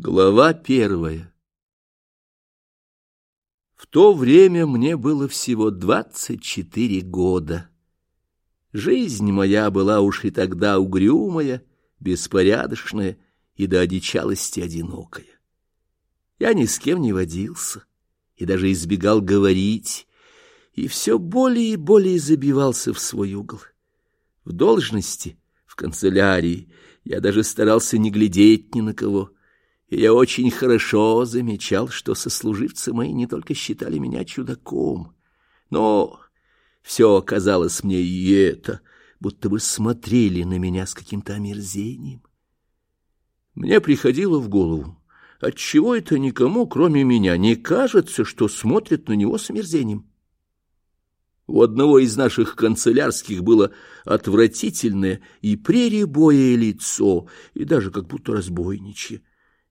Глава первая В то время мне было всего двадцать четыре года. Жизнь моя была уж и тогда угрюмая, беспорядочная и до одичалости одинокая. Я ни с кем не водился и даже избегал говорить, и все более и более забивался в свой угол. В должности, в канцелярии, я даже старался не глядеть ни на кого — я очень хорошо замечал, что сослуживцы мои не только считали меня чудаком, но все казалось мне и это, будто бы смотрели на меня с каким-то омерзением. Мне приходило в голову, отчего это никому, кроме меня, не кажется, что смотрят на него с омерзением. У одного из наших канцелярских было отвратительное и преребое лицо, и даже как будто разбойничье.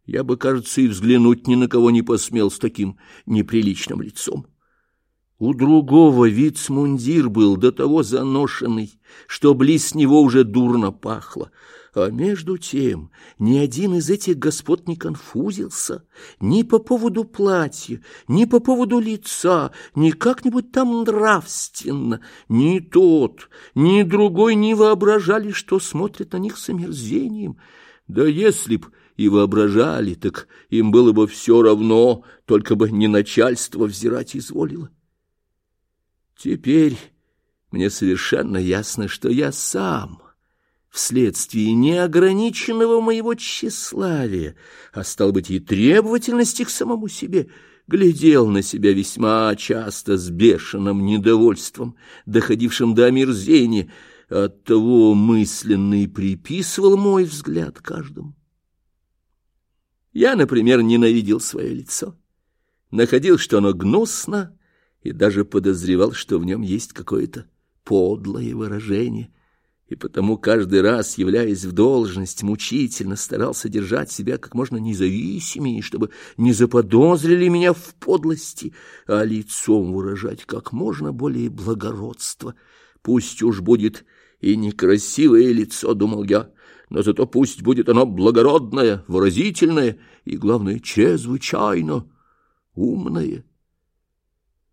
Я бы, кажется, и взглянуть ни на кого не посмел с таким неприличным лицом. У другого вицмундир был до того заношенный, что близ него уже дурно пахло. А между тем ни один из этих господ не конфузился ни по поводу платья, ни по поводу лица, ни как-нибудь там нравственно. Ни тот, ни другой не воображали, что смотрят на них с омерзением. Да если б и воображали, так им было бы все равно, только бы не начальство взирать изволило. Теперь мне совершенно ясно, что я сам, вследствие неограниченного моего тщеславия, а стал быть и требовательности к самому себе, глядел на себя весьма часто с бешеным недовольством, доходившим до омерзения, оттого мысленно и приписывал мой взгляд каждому. Я, например, ненавидел свое лицо, находил, что оно гнусно, и даже подозревал, что в нем есть какое-то подлое выражение, и потому каждый раз, являясь в должность, мучительно старался держать себя как можно независимее, чтобы не заподозрили меня в подлости, а лицом выражать как можно более благородство. Пусть уж будет и некрасивое лицо, думал я, но зато пусть будет оно благородное, выразительное и, главное, чрезвычайно умное.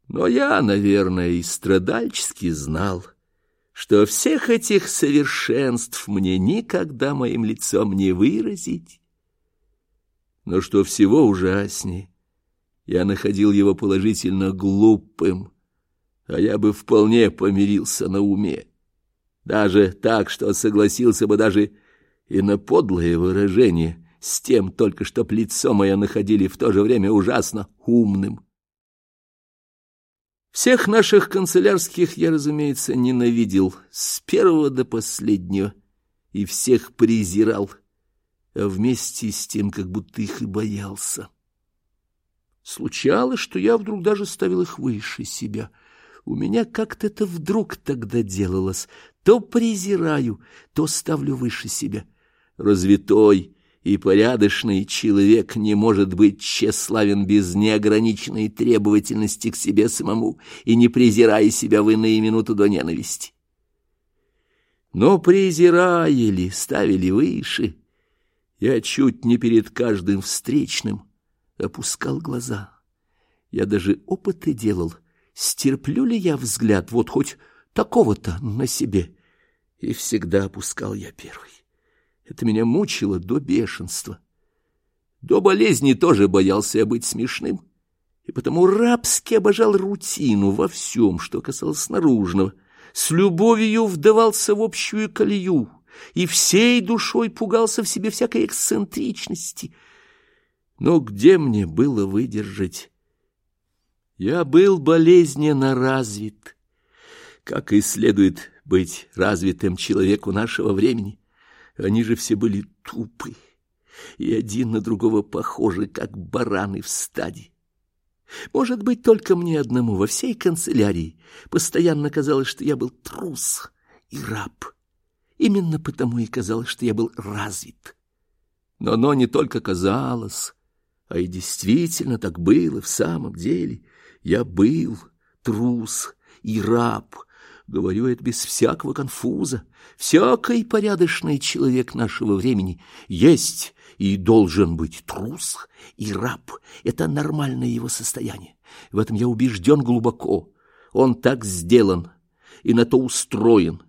Но я, наверное, и страдальчески знал, что всех этих совершенств мне никогда моим лицом не выразить. Но что всего ужаснее, я находил его положительно глупым, а я бы вполне помирился на уме. Даже так, что согласился бы даже и на подлое выражение, с тем только, чтоб лицо мое находили в то же время ужасно умным. Всех наших канцелярских я, разумеется, ненавидел с первого до последнего и всех презирал, а вместе с тем как будто их и боялся. Случалось, что я вдруг даже ставил их выше себя. У меня как-то это вдруг тогда делалось. То презираю, то ставлю выше себя развитой и порядочный человек не может быть тщеславен без неограниченной требовательности к себе самому и не презирая себя в иные минуты до ненависти. Но презирая ли, ставили выше, я чуть не перед каждым встречным опускал глаза. Я даже опыты делал, стерплю ли я взгляд вот хоть такого-то на себе, и всегда опускал я первый. Это меня мучило до бешенства. До болезни тоже боялся я быть смешным, и потому рабски обожал рутину во всем, что касалось наружного, с любовью вдавался в общую колею и всей душой пугался в себе всякой эксцентричности. Но где мне было выдержать? Я был болезненно развит, как и следует быть развитым человеку нашего времени. Они же все были тупы и один на другого похожи, как бараны в стаде. Может быть, только мне одному во всей канцелярии постоянно казалось, что я был трус и раб. Именно потому и казалось, что я был развит. Но оно не только казалось, а и действительно так было в самом деле. Я был трус и раб, Говорю это без всякого конфуза. Всякий порядочный человек нашего времени есть и должен быть трус и раб. Это нормальное его состояние. В этом я убежден глубоко. Он так сделан и на то устроен.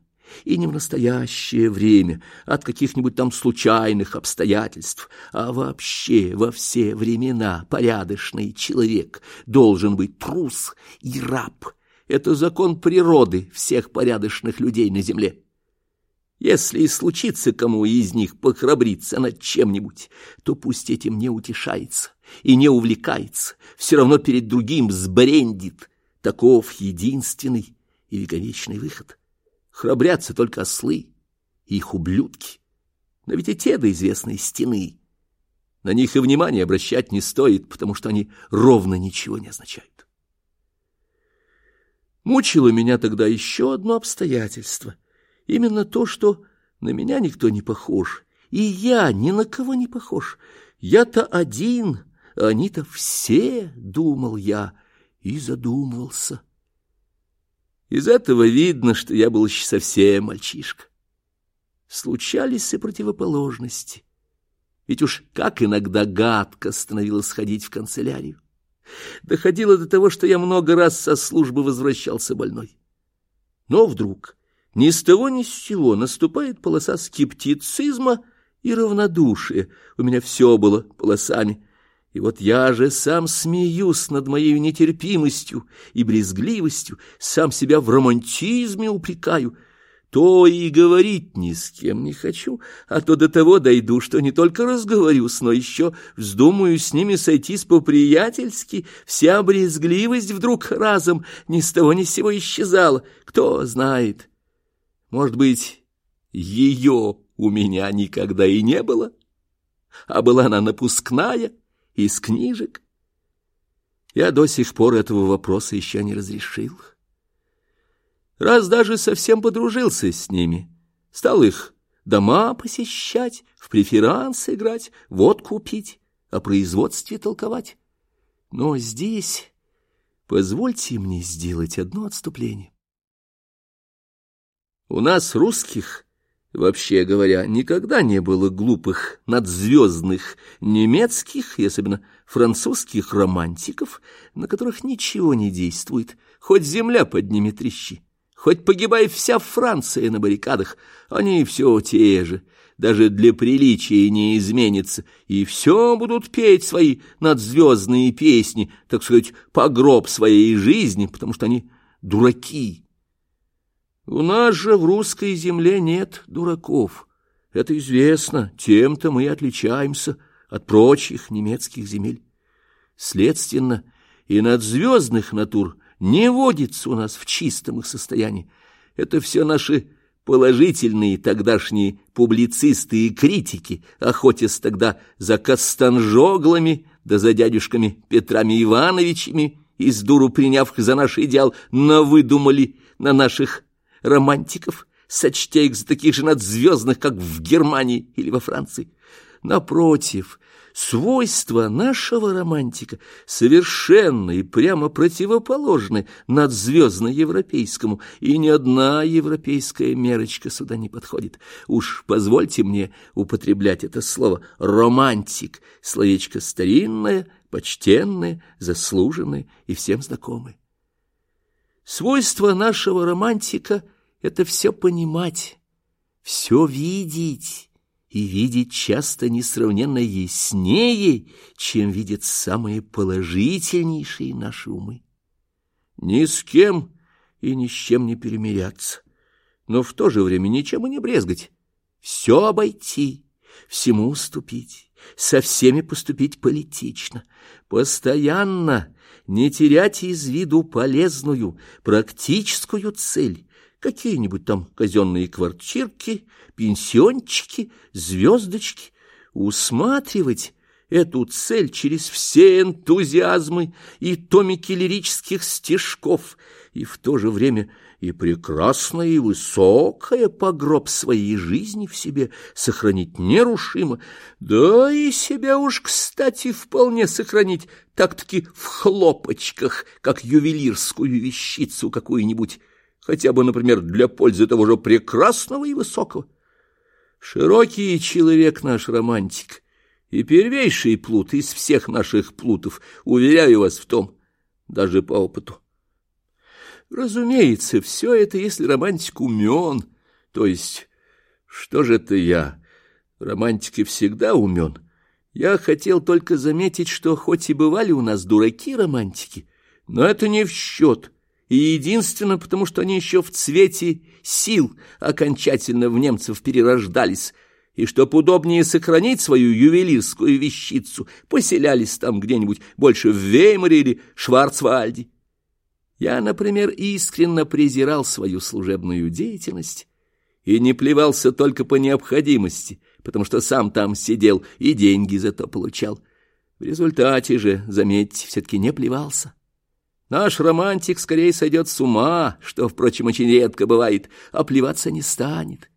И не в настоящее время, от каких-нибудь там случайных обстоятельств, а вообще во все времена порядочный человек должен быть трус и раб. Это закон природы всех порядочных людей на земле. Если и случится кому из них похрабриться над чем-нибудь, то пусть этим не утешается и не увлекается, все равно перед другим сбрендит. Таков единственный и вековечный выход. Храбрятся только ослы и их ублюдки. Но ведь и те до известной стены. На них и внимания обращать не стоит, потому что они ровно ничего не означают. Мучило меня тогда еще одно обстоятельство — Именно то, что на меня никто не похож, и я ни на кого не похож. Я-то один, а они-то все, думал я, и задумывался. Из этого видно, что я был еще совсем мальчишка. Случались и противоположности. Ведь уж как иногда гадко становилось ходить в канцелярию. Доходило до того, что я много раз со службы возвращался больной. Но вдруг ни с того ни с сего наступает полоса скептицизма и равнодушия. У меня все было полосами. И вот я же сам смеюсь над моей нетерпимостью и брезгливостью, сам себя в романтизме упрекаю. То и говорить ни с кем не хочу, а то до того дойду, что не только разговорюсь, но еще вздумаю с ними сойтись по-приятельски. Вся брезгливость вдруг разом ни с того ни с сего исчезала. Кто знает... Может быть, ее у меня никогда и не было, а была она напускная, из книжек. Я до сих пор этого вопроса еще не разрешил. Раз даже совсем подружился с ними, стал их дома посещать, в преферансы играть, водку пить, о производстве толковать. Но здесь позвольте мне сделать одно отступление. У нас, русских, вообще говоря, никогда не было глупых, надзвездных немецких и особенно французских романтиков, на которых ничего не действует, хоть земля под ними трещи, хоть погибает вся Франция на баррикадах, они все те же, даже для приличия не изменится, и все будут петь свои надзвездные песни, так сказать, по гроб своей жизни, потому что они дураки, у нас же в русской земле нет дураков. Это известно, тем-то мы отличаемся от прочих немецких земель. Следственно, и надзвездных натур не водится у нас в чистом их состоянии. Это все наши положительные тогдашние публицисты и критики, охотясь тогда за Костанжоглами да за дядюшками Петрами Ивановичами, из дуру приняв за наш идеал, навыдумали на наших романтиков, сочтя их за таких же надзвездных, как в Германии или во Франции. Напротив, свойства нашего романтика совершенно и прямо противоположны надзвездно-европейскому, и ни одна европейская мерочка сюда не подходит. Уж позвольте мне употреблять это слово «романтик», словечко старинное, почтенное, заслуженное и всем знакомое. Свойство нашего романтика — это все понимать, все видеть, и видеть часто несравненно яснее, чем видят самые положительнейшие наши умы. Ни с кем и ни с чем не перемиряться, но в то же время ничем и не брезгать, все обойти, всему уступить, со всеми поступить политично, постоянно не терять из виду полезную, практическую цель, какие-нибудь там казенные квартирки, пенсиончики, звездочки, усматривать эту цель через все энтузиазмы и томики лирических стишков, и в то же время и прекрасное и высокое погроб своей жизни в себе сохранить нерушимо, да и себя уж, кстати, вполне сохранить так-таки в хлопочках, как ювелирскую вещицу какую-нибудь, хотя бы, например, для пользы того же прекрасного и высокого. Широкий человек наш романтик, и первейший плут из всех наших плутов, уверяю вас в том, даже по опыту. Разумеется, все это, если романтик умен, то есть, что же это я? Романтики всегда умен. Я хотел только заметить, что хоть и бывали у нас дураки-романтики, но это не в счет, и единственно потому, что они еще в цвете сил окончательно в немцев перерождались, и чтоб удобнее сохранить свою ювелирскую вещицу, поселялись там где-нибудь больше в Веймаре или Шварцвальде. Я, например, искренне презирал свою служебную деятельность и не плевался только по необходимости, потому что сам там сидел и деньги за то получал. В результате же, заметьте, все-таки не плевался. Наш романтик скорее сойдет с ума, что, впрочем, очень редко бывает, а плеваться не станет,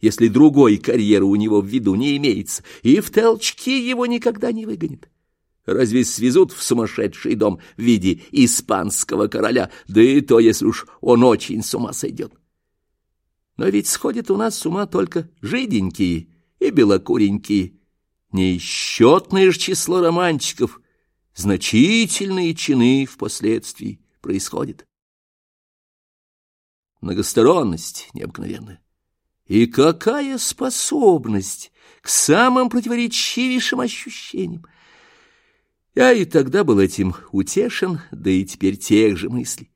если другой карьеры у него в виду не имеется, и в толчки его никогда не выгонит. Разве свезут в сумасшедший дом в виде испанского короля, да и то, если уж он очень с ума сойдет. Но ведь сходят у нас с ума только жиденькие и белокуренькие. Несчетное же число романтиков, значительные чины впоследствии происходят. Многосторонность необыкновенная. И какая способность к самым противоречивейшим ощущениям! Я и тогда был этим утешен, да и теперь тех же мыслей.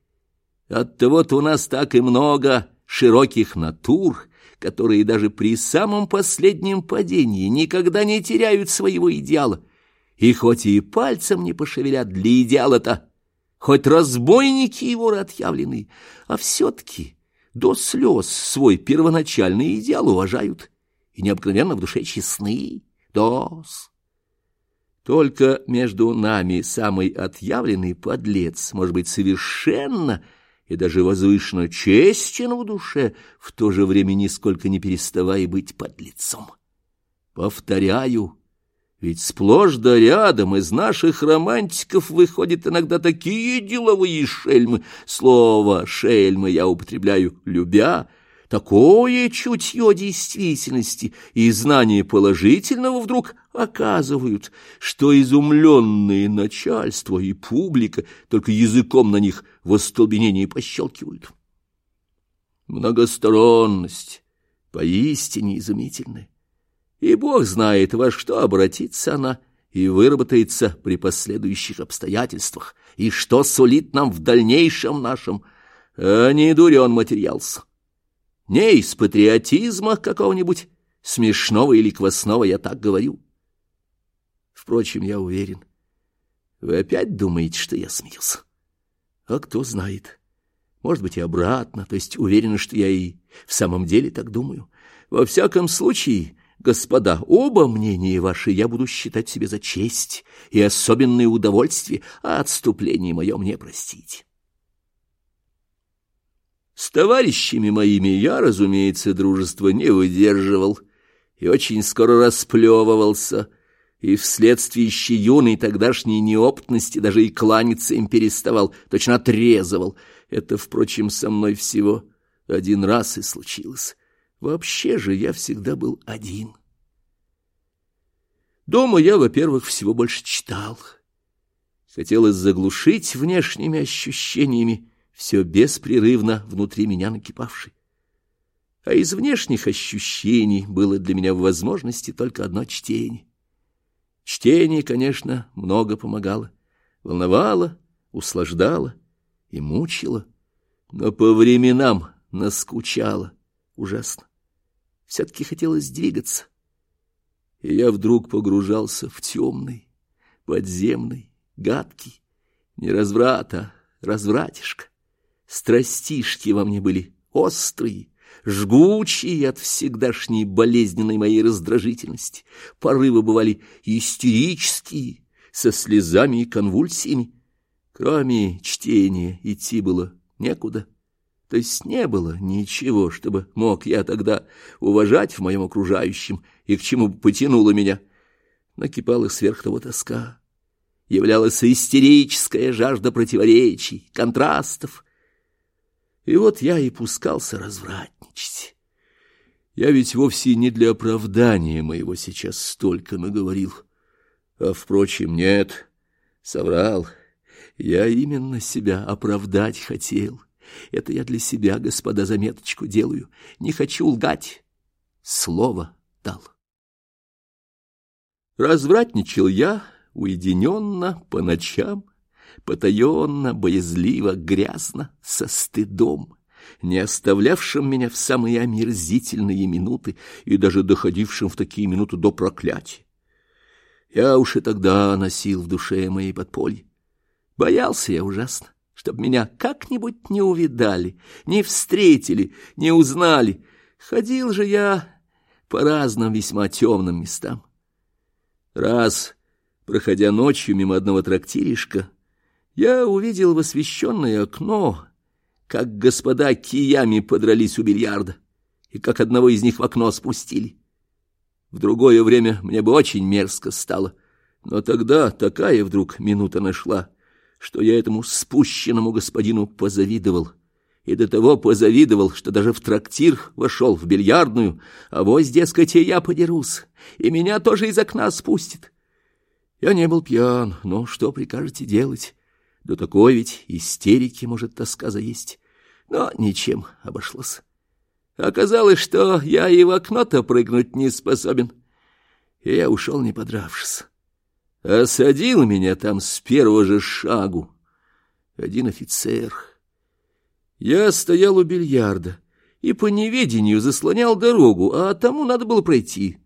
Оттого-то у нас так и много широких натур, которые даже при самом последнем падении никогда не теряют своего идеала, и хоть и пальцем не пошевелят для идеала-то, хоть разбойники его отъявленные, а все-таки до слез свой первоначальный идеал уважают и необыкновенно в душе честны. Дос. Только между нами самый отъявленный подлец может быть совершенно и даже возвышенно честен в душе, в то же время нисколько не переставая быть подлецом. Повторяю, ведь сплошь да рядом из наших романтиков выходят иногда такие деловые шельмы. Слово «шельмы» я употребляю любя — такое чутье действительности и знание положительного вдруг оказывают, что изумленные начальство и публика только языком на них в остолбенении пощелкивают. Многосторонность поистине изумительная, и Бог знает, во что обратится она и выработается при последующих обстоятельствах, и что сулит нам в дальнейшем нашем, а не дурен материалс. Не из патриотизма какого-нибудь смешного или квасного я так говорю. Впрочем, я уверен, вы опять думаете, что я смеялся. А кто знает, может быть, и обратно, то есть уверен, что я и в самом деле так думаю. Во всяком случае, господа, оба мнения ваши я буду считать себе за честь и особенное удовольствие, а отступление мое мне простить. С товарищами моими я, разумеется, дружество не выдерживал и очень скоро расплевывался, и вследствие еще юной тогдашней неопытности даже и кланяться им переставал, точно отрезывал. Это, впрочем, со мной всего один раз и случилось. Вообще же я всегда был один. Дома я, во-первых, всего больше читал. Хотелось заглушить внешними ощущениями все беспрерывно внутри меня накипавший. А из внешних ощущений было для меня в возможности только одно чтение. Чтение, конечно, много помогало, волновало, услаждало и мучило, но по временам наскучало ужасно. Все-таки хотелось двигаться, и я вдруг погружался в темный, подземный, гадкий, не разврат, а. Страстишки во мне были острые, жгучие от всегдашней болезненной моей раздражительности. Порывы бывали истерические, со слезами и конвульсиями. Кроме чтения идти было некуда. То есть не было ничего, чтобы мог я тогда уважать в моем окружающем и к чему бы потянуло меня. Накипала сверх того тоска. Являлась истерическая жажда противоречий, контрастов — и вот я и пускался развратничать. Я ведь вовсе не для оправдания моего сейчас столько наговорил, А, впрочем, нет, соврал. Я именно себя оправдать хотел. Это я для себя, господа, заметочку делаю. Не хочу лгать. Слово дал. Развратничал я уединенно, по ночам, потаенно, боязливо, грязно, со стыдом, не оставлявшим меня в самые омерзительные минуты и даже доходившим в такие минуты до проклятия. Я уж и тогда носил в душе моей подполье. Боялся я ужасно, чтоб меня как-нибудь не увидали, не встретили, не узнали. Ходил же я по разным весьма темным местам. Раз, проходя ночью мимо одного трактиришка, я увидел в освещенное окно, как господа киями подрались у бильярда и как одного из них в окно спустили. В другое время мне бы очень мерзко стало, но тогда такая вдруг минута нашла, что я этому спущенному господину позавидовал, и до того позавидовал, что даже в трактир вошел, в бильярдную, а вось, дескать, и я подерусь, и меня тоже из окна спустит. Я не был пьян, но что прикажете делать? До такой ведь истерики может тоска заесть. Но ничем обошлось. Оказалось, что я и в окно-то прыгнуть не способен. И я ушел, не подравшись. Осадил меня там с первого же шагу один офицер. Я стоял у бильярда и по неведению заслонял дорогу, а тому надо было пройти.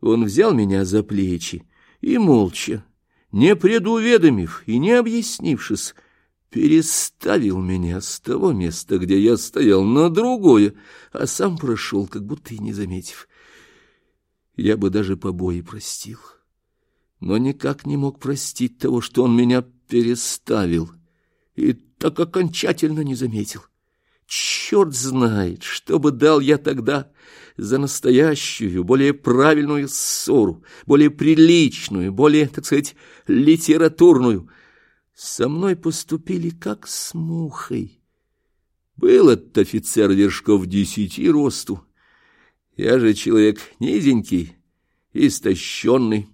Он взял меня за плечи и молча, не предуведомив и не объяснившись, переставил меня с того места, где я стоял, на другое, а сам прошел, как будто и не заметив. Я бы даже побои простил, но никак не мог простить того, что он меня переставил, и так окончательно не заметил. Черт знает, что бы дал я тогда за настоящую, более правильную ссору, более приличную, более, так сказать, литературную. Со мной поступили как с мухой. Был этот офицер вершков десяти росту. Я же человек низенький, истощенный.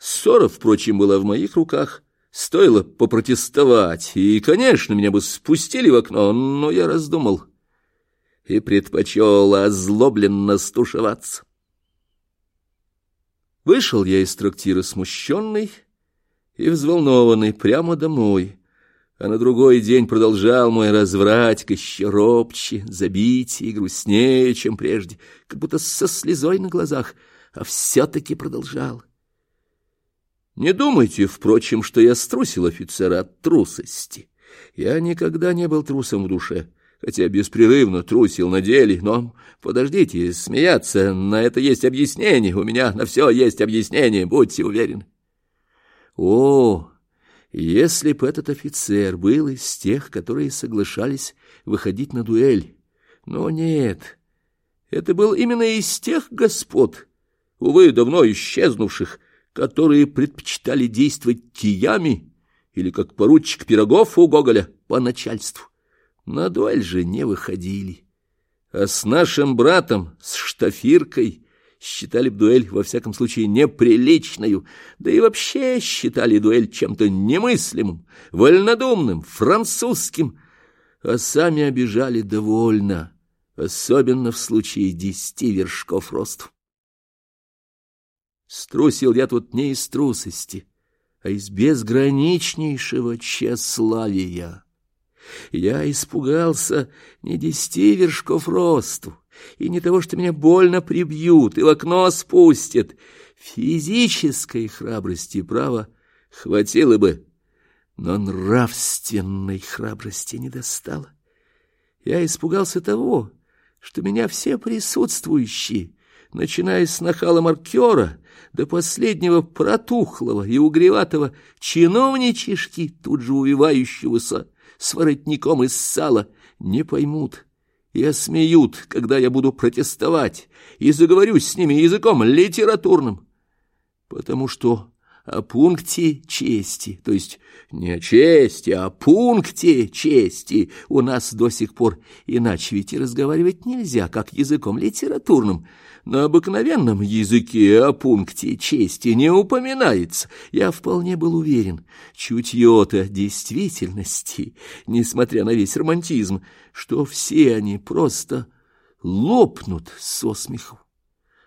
Ссора, впрочем, была в моих руках. Стоило попротестовать, и, конечно, меня бы спустили в окно, но я раздумал — и предпочел озлобленно стушеваться. Вышел я из трактира смущенный и взволнованный прямо домой, а на другой день продолжал мой развратик еще робче, забитее и грустнее, чем прежде, как будто со слезой на глазах, а все-таки продолжал. Не думайте, впрочем, что я струсил офицера от трусости. Я никогда не был трусом в душе хотя беспрерывно трусил на деле, но подождите, смеяться, на это есть объяснение, у меня на все есть объяснение, будьте уверены. О, если бы этот офицер был из тех, которые соглашались выходить на дуэль, но нет, это был именно из тех господ, увы, давно исчезнувших, которые предпочитали действовать киями или как поручик Пирогов у Гоголя по начальству. На дуэль же не выходили. А с нашим братом, с Штафиркой, считали б дуэль, во всяком случае, неприличную, да и вообще считали дуэль чем-то немыслимым, вольнодумным, французским, а сами обижали довольно, особенно в случае десяти вершков росту. Струсил я тут не из трусости, а из безграничнейшего тщеславия. Я испугался не десяти вершков росту, и не того, что меня больно прибьют и в окно спустят. Физической храбрости, право, хватило бы, но нравственной храбрости не достало. Я испугался того, что меня все присутствующие, начиная с нахала маркера до последнего протухлого и угреватого чиновничишки, тут же увивающегося с воротником из сала, не поймут и осмеют, когда я буду протестовать и заговорю с ними языком литературным, потому что о пункте чести, то есть не о чести, а о пункте чести. У нас до сих пор иначе ведь и разговаривать нельзя, как языком литературным. На обыкновенном языке о пункте чести не упоминается. Я вполне был уверен, чутье-то действительности, несмотря на весь романтизм, что все они просто лопнут со смеху.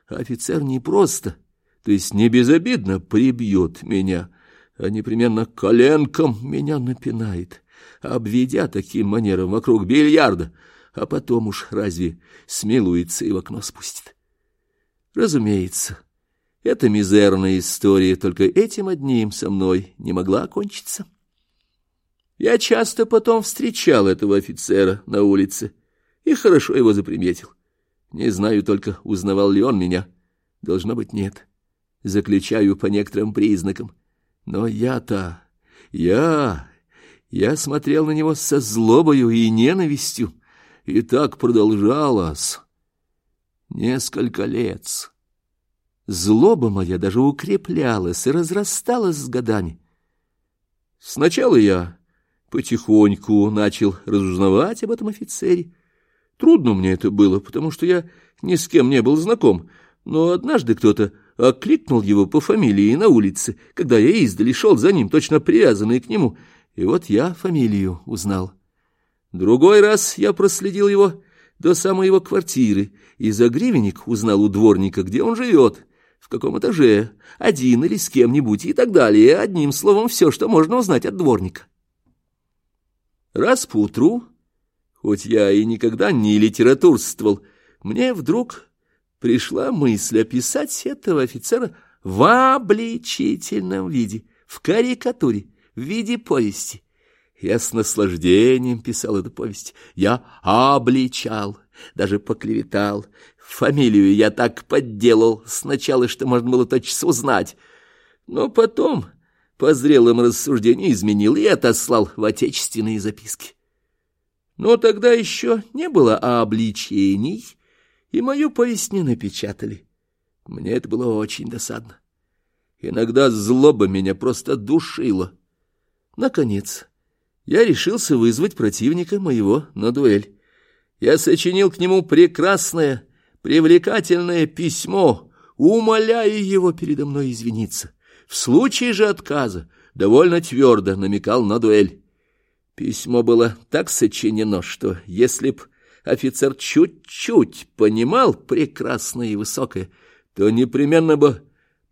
Офицер не просто то есть не безобидно прибьет меня, а непременно коленком меня напинает, обведя таким манером вокруг бильярда, а потом уж разве смилуется и в окно спустит. Разумеется, эта мизерная история только этим одним со мной не могла окончиться. Я часто потом встречал этого офицера на улице и хорошо его заприметил. Не знаю только, узнавал ли он меня. Должно быть, нет. — заключаю по некоторым признакам. Но я-то, я, я смотрел на него со злобою и ненавистью, и так продолжалось несколько лет. Злоба моя даже укреплялась и разрасталась с годами. Сначала я потихоньку начал разузнавать об этом офицере. Трудно мне это было, потому что я ни с кем не был знаком, но однажды кто-то окликнул его по фамилии на улице, когда я издали шел за ним, точно привязанный к нему, и вот я фамилию узнал. Другой раз я проследил его до самой его квартиры, и за гривенник узнал у дворника, где он живет, в каком этаже, один или с кем-нибудь и так далее, одним словом, все, что можно узнать от дворника. Раз поутру, хоть я и никогда не литературствовал, мне вдруг пришла мысль описать этого офицера в обличительном виде, в карикатуре, в виде повести. Я с наслаждением писал эту повесть. Я обличал, даже поклеветал. Фамилию я так подделал сначала, что можно было точно узнать. Но потом, по зрелым рассуждениям, изменил и отослал в отечественные записки. Но тогда еще не было обличений, и мою повесть не напечатали. Мне это было очень досадно. Иногда злоба меня просто душила. Наконец, я решился вызвать противника моего на дуэль. Я сочинил к нему прекрасное, привлекательное письмо, умоляя его передо мной извиниться. В случае же отказа довольно твердо намекал на дуэль. Письмо было так сочинено, что если б офицер чуть-чуть понимал прекрасное и высокое, то непременно бы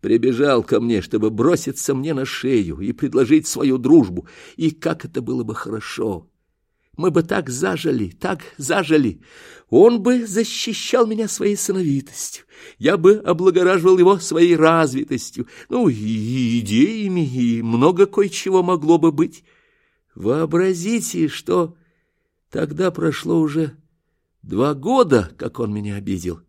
прибежал ко мне, чтобы броситься мне на шею и предложить свою дружбу. И как это было бы хорошо! Мы бы так зажили, так зажили. Он бы защищал меня своей сыновитостью. Я бы облагораживал его своей развитостью. Ну, и идеями, и много кое-чего могло бы быть. Вообразите, что тогда прошло уже Два года, как он меня обидел.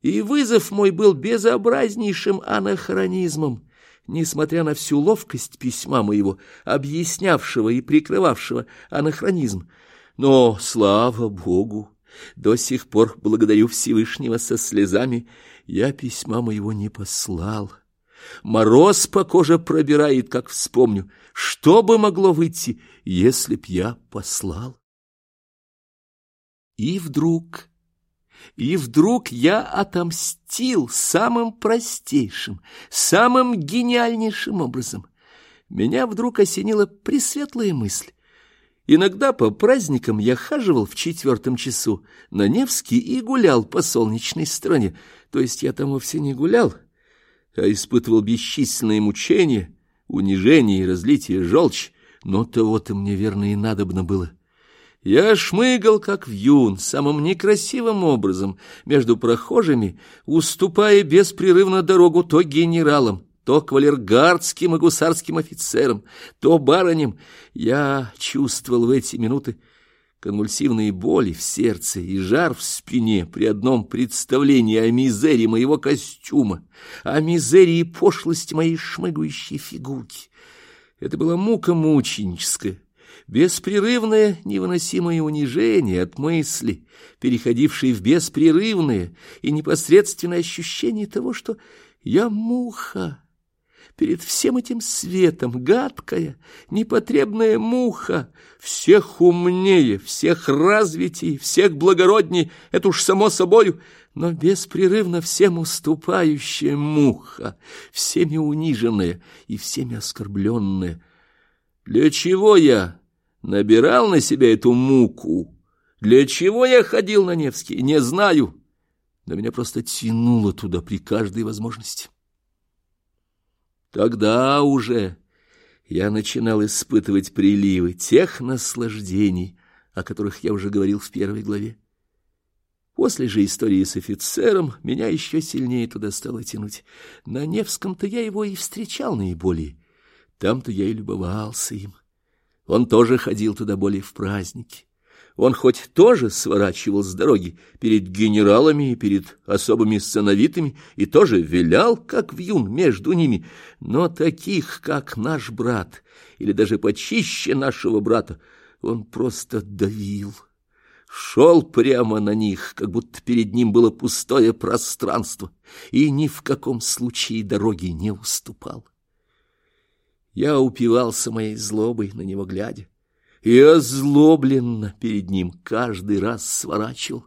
И вызов мой был безобразнейшим анахронизмом, несмотря на всю ловкость письма моего, объяснявшего и прикрывавшего анахронизм. Но, слава Богу, до сих пор, благодарю Всевышнего со слезами, я письма моего не послал. Мороз по коже пробирает, как вспомню, что бы могло выйти, если б я послал. И вдруг, и вдруг я отомстил самым простейшим, самым гениальнейшим образом. Меня вдруг осенила пресветлая мысль. Иногда по праздникам я хаживал в четвертом часу на Невский и гулял по солнечной стороне. То есть я там вовсе не гулял, а испытывал бесчисленные мучения, унижение и разлитие желчь, но того-то мне верно и надобно было. Я шмыгал, как вьюн, самым некрасивым образом, между прохожими, уступая беспрерывно дорогу то генералам, то кавалергардским и гусарским офицерам, то бароням. Я чувствовал в эти минуты конвульсивные боли в сердце и жар в спине при одном представлении о мизерии моего костюма, о мизерии и пошлости моей шмыгающей фигурки. Это была мука мученическая беспрерывное невыносимое унижение от мысли, переходившее в беспрерывное и непосредственное ощущение того, что я муха, перед всем этим светом, гадкая, непотребная муха, всех умнее, всех развитей, всех благородней, это уж само собою, но беспрерывно всем уступающая муха, всеми униженная и всеми оскорбленная. Для чего я набирал на себя эту муку? Для чего я ходил на Невский? Не знаю но меня просто тянуло туда при каждой возможности. Тогда уже я начинал испытывать приливы тех наслаждений, о которых я уже говорил в первой главе. После же истории с офицером меня еще сильнее туда стало тянуть. На Невском-то я его и встречал наиболее. Там-то я и любовался им. Он тоже ходил туда более в праздники. Он хоть тоже сворачивал с дороги перед генералами и перед особыми сыновитыми и тоже вилял, как вьюн, между ними, но таких, как наш брат, или даже почище нашего брата, он просто давил. Шел прямо на них, как будто перед ним было пустое пространство, и ни в каком случае дороги не уступал. Я упивался моей злобой на него глядя и озлобленно перед ним каждый раз сворачивал.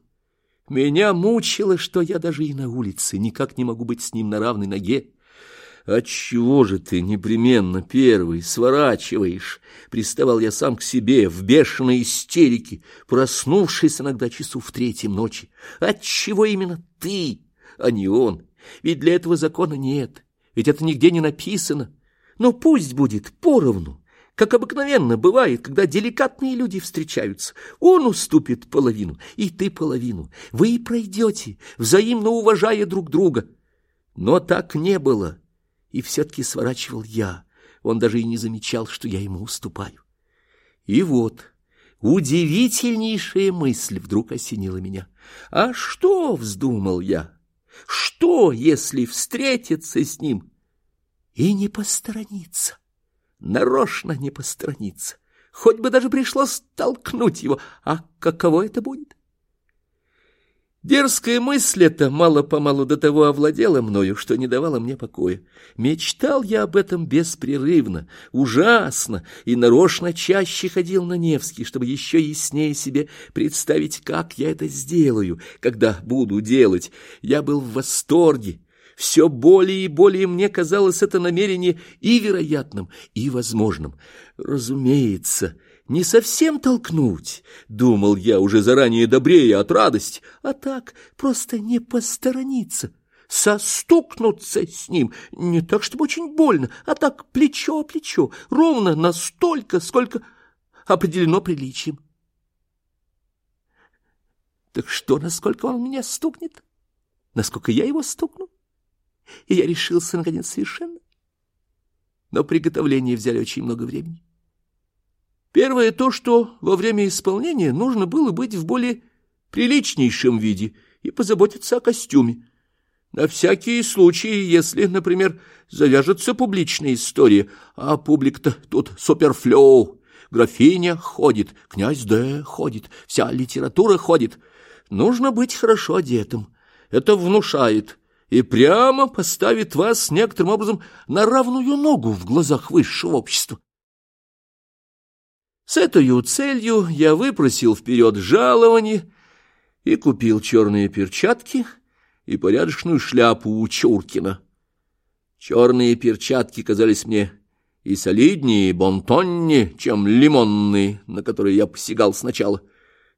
Меня мучило, что я даже и на улице никак не могу быть с ним на равной ноге. «Отчего же ты непременно первый сворачиваешь?» Приставал я сам к себе в бешеной истерике, проснувшись иногда часу в третьем ночи. «Отчего именно ты, а не он? Ведь для этого закона нет, ведь это нигде не написано. Но пусть будет поровну как обыкновенно бывает, когда деликатные люди встречаются. Он уступит половину, и ты половину. Вы пройдете, взаимно уважая друг друга. Но так не было, и все-таки сворачивал я. Он даже и не замечал, что я ему уступаю. И вот... Удивительнейшая мысль вдруг осенила меня. А что, вздумал я, что, если встретиться с ним и не посторониться? нарочно не посторониться. Хоть бы даже пришлось толкнуть его. А каково это будет? Дерзкая мысль эта мало-помалу до того овладела мною, что не давала мне покоя. Мечтал я об этом беспрерывно, ужасно, и нарочно чаще ходил на Невский, чтобы еще яснее себе представить, как я это сделаю, когда буду делать. Я был в восторге, все более и более мне казалось это намерение и вероятным, и возможным. Разумеется, не совсем толкнуть, думал я уже заранее добрее от радости, а так просто не посторониться, состукнуться с ним, не так, чтобы очень больно, а так плечо о плечо, ровно настолько, сколько определено приличием. Так что, насколько он меня стукнет? Насколько я его стукну? И я решился, наконец, совершенно. Но приготовления взяли очень много времени. Первое то, что во время исполнения нужно было быть в более приличнейшем виде и позаботиться о костюме. На всякие случаи, если, например, завяжется публичная история, а публик-то тут суперфлоу, графиня ходит, князь Д ходит, вся литература ходит, нужно быть хорошо одетым. Это внушает, и прямо поставит вас некоторым образом на равную ногу в глазах высшего общества. С этой целью я выпросил вперед жалование и купил черные перчатки и порядочную шляпу у Чуркина. Черные перчатки казались мне и солиднее, и бонтоннее, чем лимонные, на которые я посягал сначала.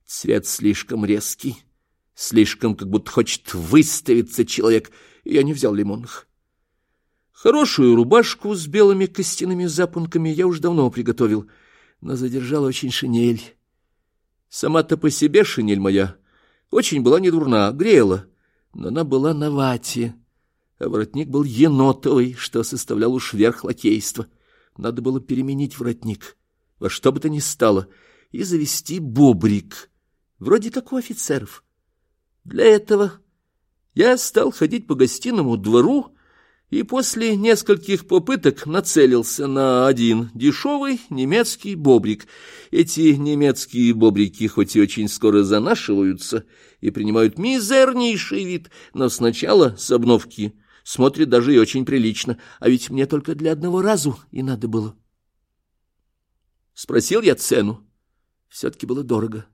Цвет слишком резкий Слишком как будто хочет выставиться человек, я не взял лимонных. Хорошую рубашку с белыми костяными запонками я уж давно приготовил, но задержал очень шинель. Сама-то по себе шинель моя очень была недурна, грела, но она была на вате, а воротник был енотовый, что составлял уж верх лакейства. Надо было переменить воротник, во что бы то ни стало, и завести бобрик, вроде как у офицеров. Для этого я стал ходить по гостиному двору и после нескольких попыток нацелился на один дешевый немецкий бобрик. Эти немецкие бобрики хоть и очень скоро занашиваются и принимают мизернейший вид, но сначала с обновки Смотрит даже и очень прилично, а ведь мне только для одного разу и надо было. Спросил я цену. Все-таки было дорого.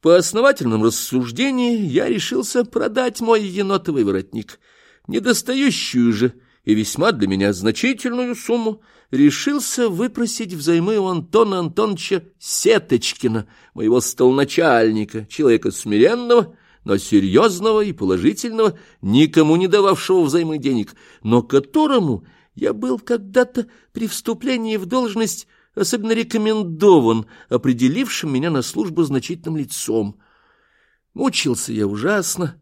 По основательном рассуждении я решился продать мой енотовый воротник. Недостающую же и весьма для меня значительную сумму решился выпросить взаймы у Антона Антоновича Сеточкина, моего столначальника, человека смиренного, но серьезного и положительного, никому не дававшего взаймы денег, но которому я был когда-то при вступлении в должность особенно рекомендован, определившим меня на службу значительным лицом. Мучился я ужасно.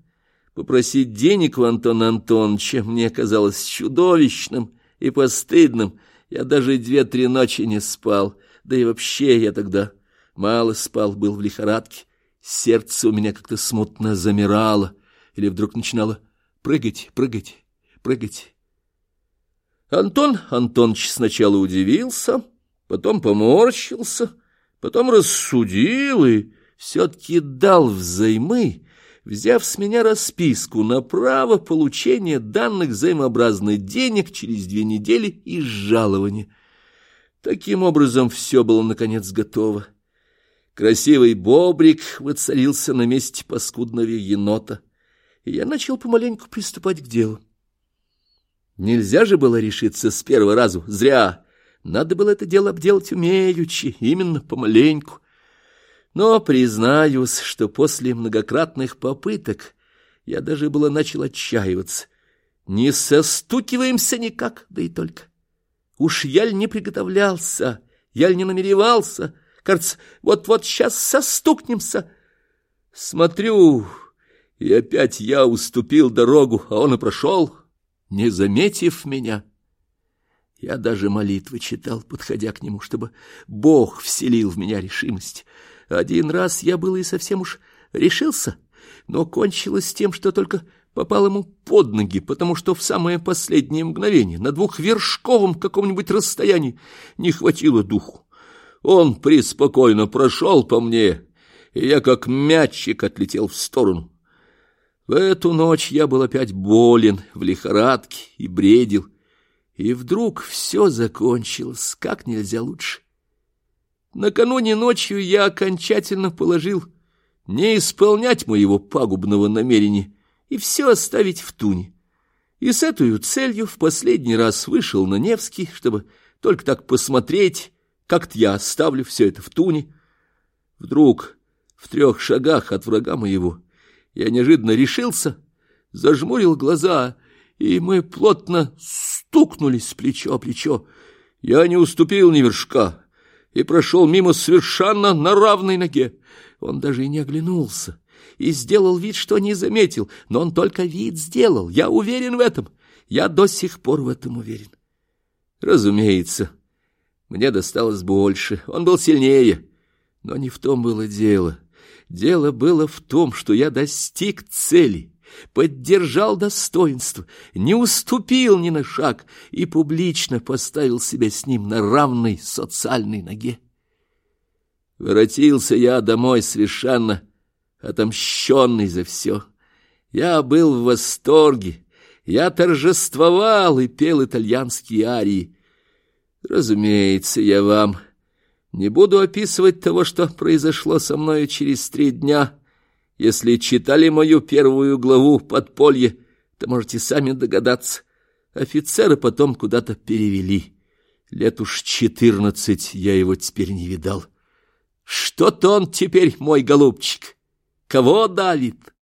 Попросить денег у Антона Антоновича мне казалось чудовищным и постыдным. Я даже две-три ночи не спал, да и вообще я тогда мало спал, был в лихорадке. Сердце у меня как-то смутно замирало или вдруг начинало прыгать, прыгать, прыгать. Антон Антонович сначала удивился, потом поморщился, потом рассудил и все-таки дал взаймы, взяв с меня расписку на право получения данных взаимообразных денег через две недели из жалования. Таким образом, все было, наконец, готово. Красивый бобрик воцарился на месте паскудного енота, и я начал помаленьку приступать к делу. Нельзя же было решиться с первого разу, зря. Надо было это дело обделать умеючи, именно помаленьку. Но признаюсь, что после многократных попыток я даже было начал отчаиваться. Не состукиваемся никак, да и только. Уж я ли не приготовлялся, я ли не намеревался. Кажется, вот-вот сейчас состукнемся. Смотрю, и опять я уступил дорогу, а он и прошел, не заметив меня. Я даже молитвы читал, подходя к нему, чтобы Бог вселил в меня решимость. Один раз я был и совсем уж решился, но кончилось тем, что только попал ему под ноги, потому что в самое последнее мгновение на двухвершковом каком-нибудь расстоянии не хватило духу. Он преспокойно прошел по мне, и я как мячик отлетел в сторону. В эту ночь я был опять болен, в лихорадке и бредил, и вдруг все закончилось как нельзя лучше. Накануне ночью я окончательно положил не исполнять моего пагубного намерения и все оставить в туне. И с этой целью в последний раз вышел на Невский, чтобы только так посмотреть, как-то я оставлю все это в туне. Вдруг в трех шагах от врага моего я неожиданно решился, зажмурил глаза — и мы плотно стукнулись плечо о плечо. Я не уступил ни вершка и прошел мимо совершенно на равной ноге. Он даже и не оглянулся и сделал вид, что не заметил, но он только вид сделал. Я уверен в этом. Я до сих пор в этом уверен. Разумеется, мне досталось больше. Он был сильнее. Но не в том было дело. Дело было в том, что я достиг цели поддержал достоинство, не уступил ни на шаг и публично поставил себя с ним на равной социальной ноге. Воротился я домой совершенно отомщенный за все. Я был в восторге, я торжествовал и пел итальянские арии. Разумеется, я вам не буду описывать того, что произошло со мною через три дня — если читали мою первую главу «Подполье», то можете сами догадаться. Офицера потом куда-то перевели. Лет уж четырнадцать я его теперь не видал. Что-то он теперь, мой голубчик, кого давит?